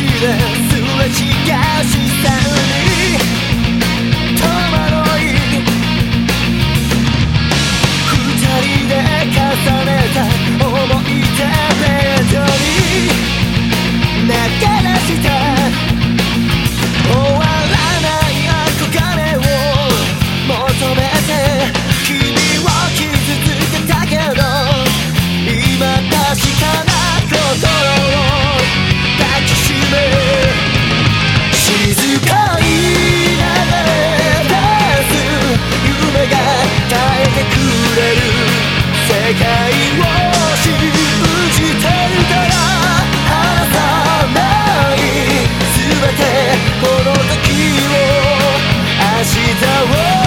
すれ違に戸惑い二人で重ねた思い出ベッドに泣けなした界を信じていたら離さない全てこの時を明日を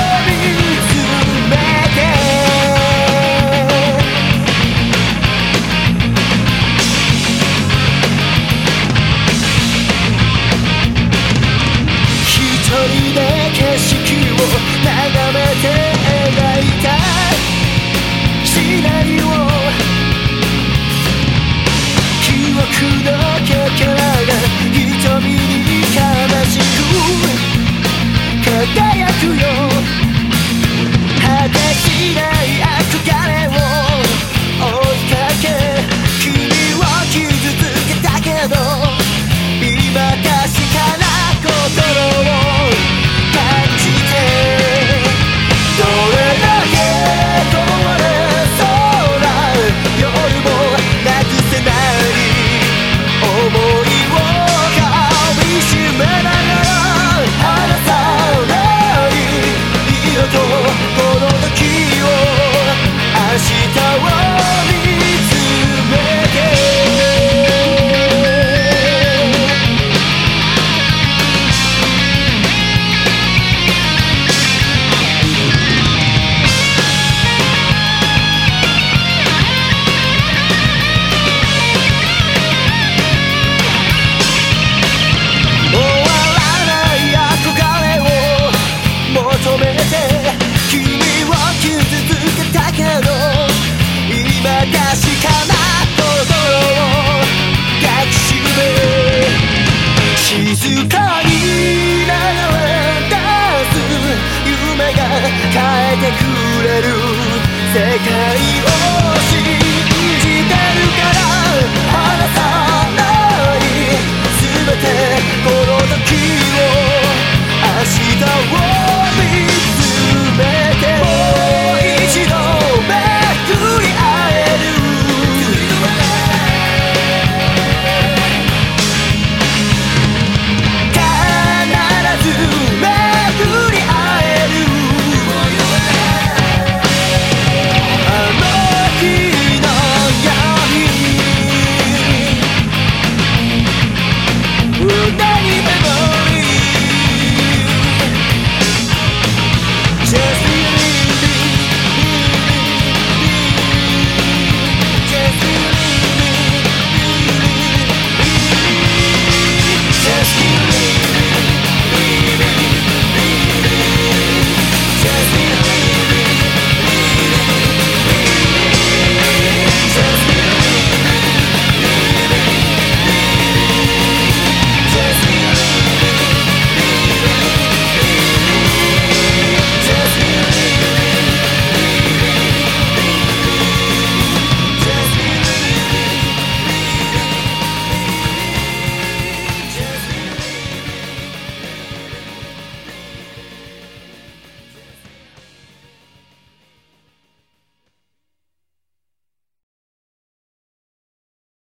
景色を眺めて静かに流れ出す夢が変えてくれる世界を